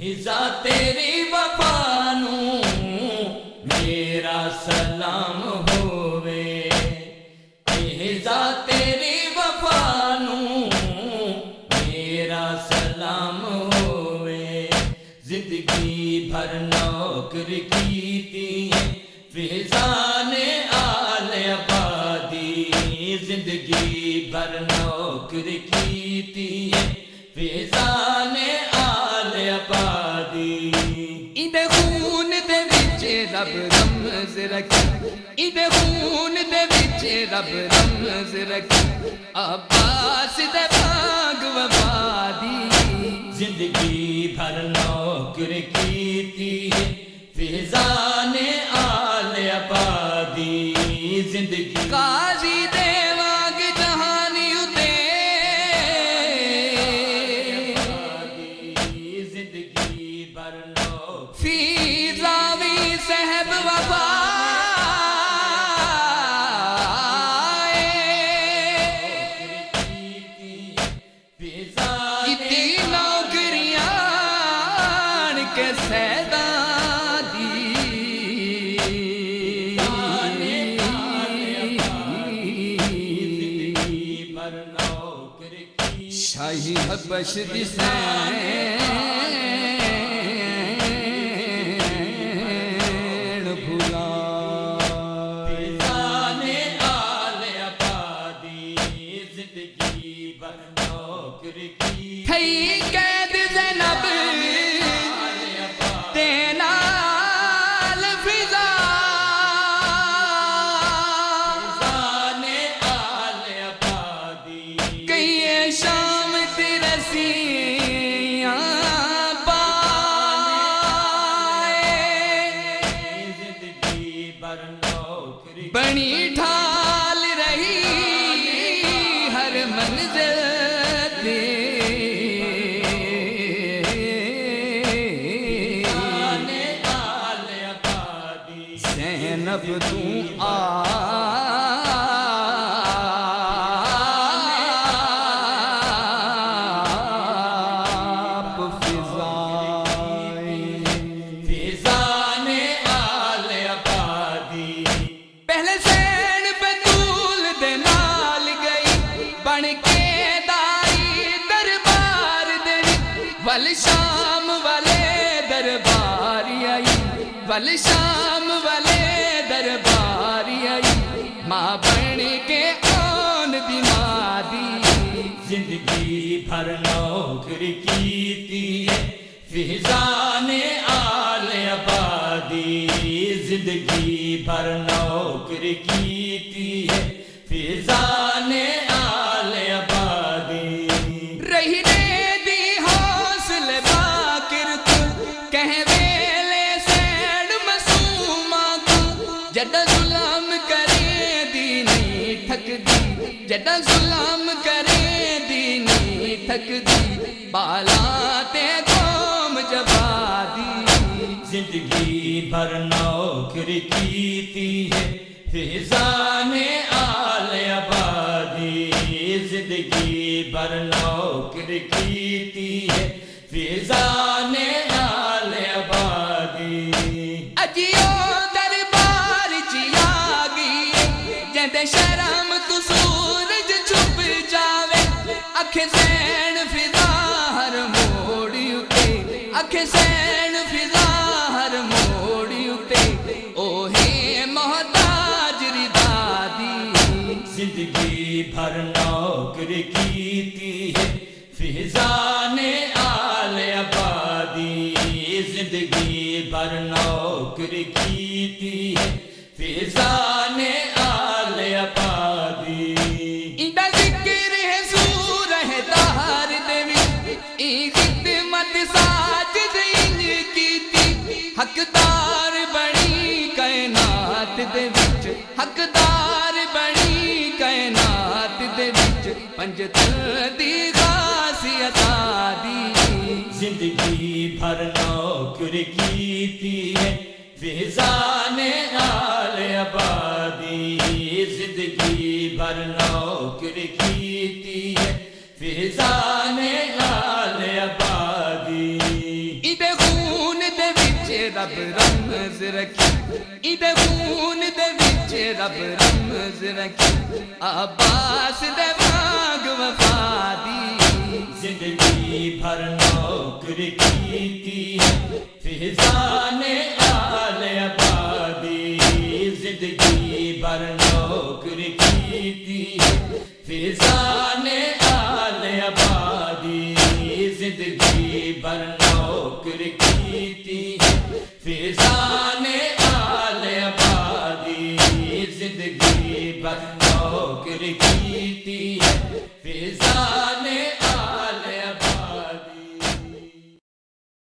ہزا تیری وفانو میرا سلام ہووے ہزا جی تیری وفانو میرا سلام ہوئے۔ زندگی بھرنا رب رمز رکھی ایدے خون دے وچ رب رمز رکھی عباس دے بھاگ وفادی زندگی بھر نوکر کیتی ہے۔ فضا کے سیدان شاہی حبش دسین ہر منزل ول شام والے دربار آئی ول شام والے دربار آئی۔ ماں بن کے آن دی۔ زندگی بھر نوکر کیتی ہے فضا نے آل آبادی۔ زندگی بھر نوکر کیتی ہے فضا جدہ ظلم کرے دی نہیں تھک دی بالا تے قوم جبا دی زندگی بھر نوکر کیتی ہے فضا نے آل آبادی زندگی بھر نوکر کیتی ہے زندگی بھر نوکر کیتی ہے۔ فضا نے دی غازی عطا دی زندگی بھر نوکر کیتی ہے فیضان آل آبادی۔ زندگی بھر نوکر کیتی ہے فیضان رمز رکھی ایدے خون دے وچ رب رمز رکھی عباس دے واگ وفا دی زندگی بھر نوکر کیتی ہے فضان آل آبادی زندگی بھر نوکر کیتی ہے فضان کی بند نوکری